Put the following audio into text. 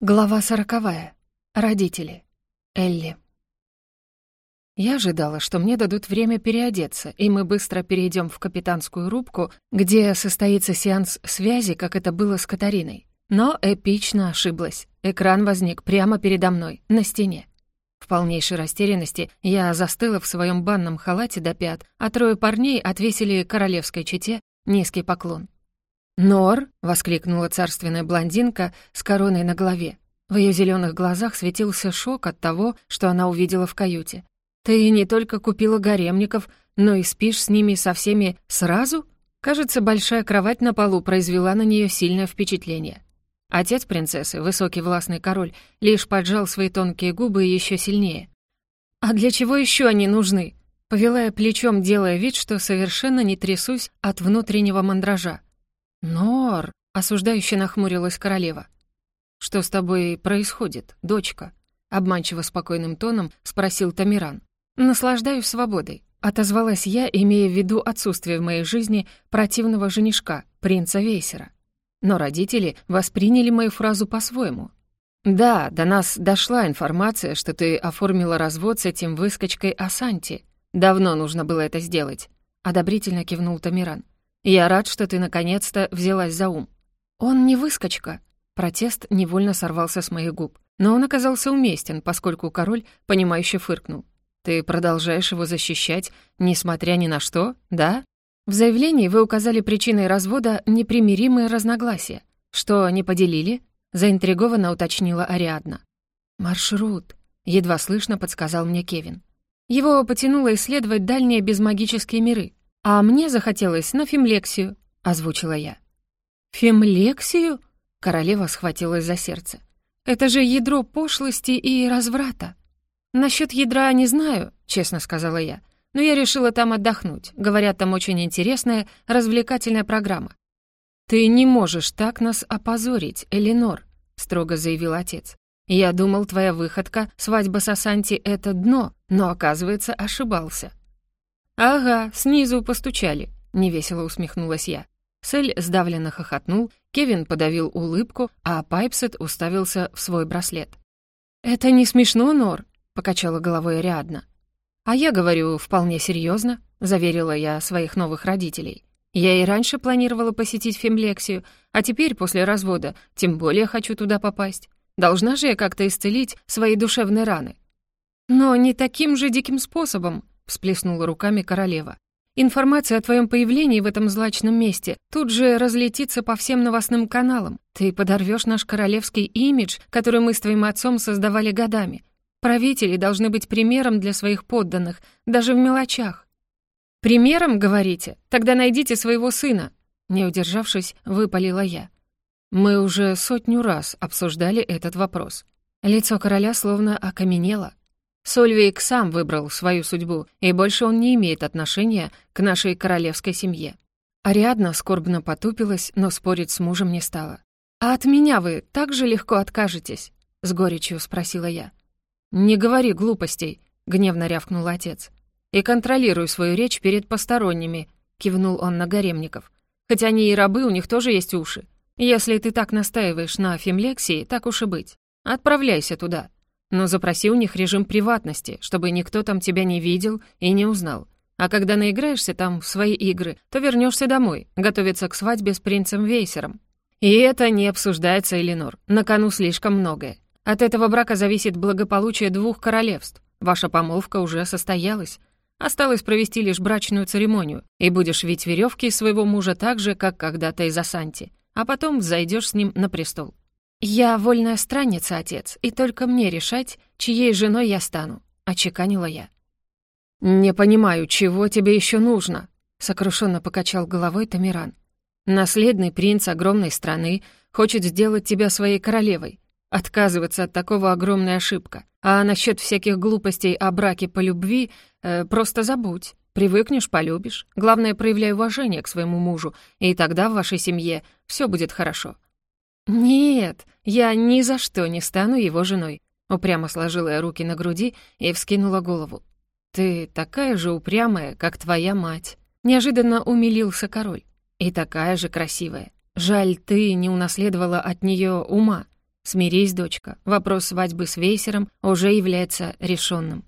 Глава сороковая. Родители. Элли. Я ожидала, что мне дадут время переодеться, и мы быстро перейдем в капитанскую рубку, где состоится сеанс связи, как это было с Катариной. Но эпично ошиблась. Экран возник прямо передо мной, на стене. В полнейшей растерянности я застыла в своем банном халате до пят, а трое парней отвесили королевской чете низкий поклон. «Нор!» — воскликнула царственная блондинка с короной на голове. В ее зеленых глазах светился шок от того, что она увидела в каюте. «Ты не только купила гаремников, но и спишь с ними со всеми сразу?» Кажется, большая кровать на полу произвела на нее сильное впечатление. Отец принцессы, высокий властный король, лишь поджал свои тонкие губы еще сильнее. «А для чего еще они нужны?» Повела я плечом, делая вид, что совершенно не трясусь от внутреннего мандража. «Нор!» — осуждающе нахмурилась королева. «Что с тобой происходит, дочка?» — обманчиво спокойным тоном спросил Тамиран. «Наслаждаюсь свободой», — отозвалась я, имея в виду отсутствие в моей жизни противного женишка, принца Вейсера. Но родители восприняли мою фразу по-своему. «Да, до нас дошла информация, что ты оформила развод с этим выскочкой Асанти. Давно нужно было это сделать», — одобрительно кивнул Тамиран. Я рад, что ты наконец-то взялась за ум. Он не выскочка. Протест невольно сорвался с моих губ. Но он оказался уместен, поскольку король, понимающе фыркнул. Ты продолжаешь его защищать, несмотря ни на что, да? В заявлении вы указали причиной развода непримиримые разногласия. Что, не поделили? Заинтригованно уточнила Ариадна. «Маршрут», — едва слышно подсказал мне Кевин. Его потянуло исследовать дальние безмагические миры. «А мне захотелось на фимлексию», — озвучила я. «Фимлексию?» — королева схватилась за сердце. «Это же ядро пошлости и разврата». «Насчёт ядра не знаю», — честно сказала я. «Но я решила там отдохнуть. Говорят, там очень интересная, развлекательная программа». «Ты не можешь так нас опозорить, Элинор», — строго заявил отец. «Я думал, твоя выходка, свадьба с Асанти — это дно, но, оказывается, ошибался. «Ага, снизу постучали», — невесело усмехнулась я. Сель сдавленно хохотнул, Кевин подавил улыбку, а Пайпсет уставился в свой браслет. «Это не смешно, Нор», — покачала головой Ариадна. «А я говорю вполне серьезно, заверила я своих новых родителей. «Я и раньше планировала посетить фемлексию, а теперь, после развода, тем более хочу туда попасть. Должна же я как-то исцелить свои душевные раны». «Но не таким же диким способом», всплеснула руками королева. «Информация о твоем появлении в этом злачном месте тут же разлетится по всем новостным каналам. Ты подорвешь наш королевский имидж, который мы с твоим отцом создавали годами. Правители должны быть примером для своих подданных, даже в мелочах». «Примером, говорите? Тогда найдите своего сына», не удержавшись, выпалила я. Мы уже сотню раз обсуждали этот вопрос. Лицо короля словно окаменело. Сольвейк сам выбрал свою судьбу, и больше он не имеет отношения к нашей королевской семье. Ариадна скорбно потупилась, но спорить с мужем не стала. «А от меня вы так же легко откажетесь?» — с горечью спросила я. «Не говори глупостей», — гневно рявкнул отец. «И контролируй свою речь перед посторонними», — кивнул он на гаремников. «Хоть они и рабы, у них тоже есть уши. Если ты так настаиваешь на фемлексии, так уж и быть. Отправляйся туда. Но запроси у них режим приватности, чтобы никто там тебя не видел и не узнал. А когда наиграешься там в свои игры, то вернешься домой, готовиться к свадьбе с принцем Вейсером. И это не обсуждается, Эленор. На кону слишком многое. От этого брака зависит благополучие двух королевств. Ваша помолвка уже состоялась. Осталось провести лишь брачную церемонию, и будешь вить веревки своего мужа так же, как когда-то из Асанти, а потом зайдешь с ним на престол. «Я вольная странница, отец, и только мне решать, чьей женой я стану», — очеканила я. «Не понимаю, чего тебе еще нужно?» — сокрушенно покачал головой Тамиран. «Наследный принц огромной страны хочет сделать тебя своей королевой. Отказываться от такого огромная ошибка. А насчет всяких глупостей о браке по любви э, просто забудь. Привыкнешь — полюбишь. Главное, проявляй уважение к своему мужу, и тогда в вашей семье все будет хорошо. «Нет, я ни за что не стану его женой», — упрямо сложила я руки на груди и вскинула голову. «Ты такая же упрямая, как твоя мать», — неожиданно умилился король. «И такая же красивая. Жаль, ты не унаследовала от нее ума. Смирись, дочка, вопрос свадьбы с Вейсером уже является решенным.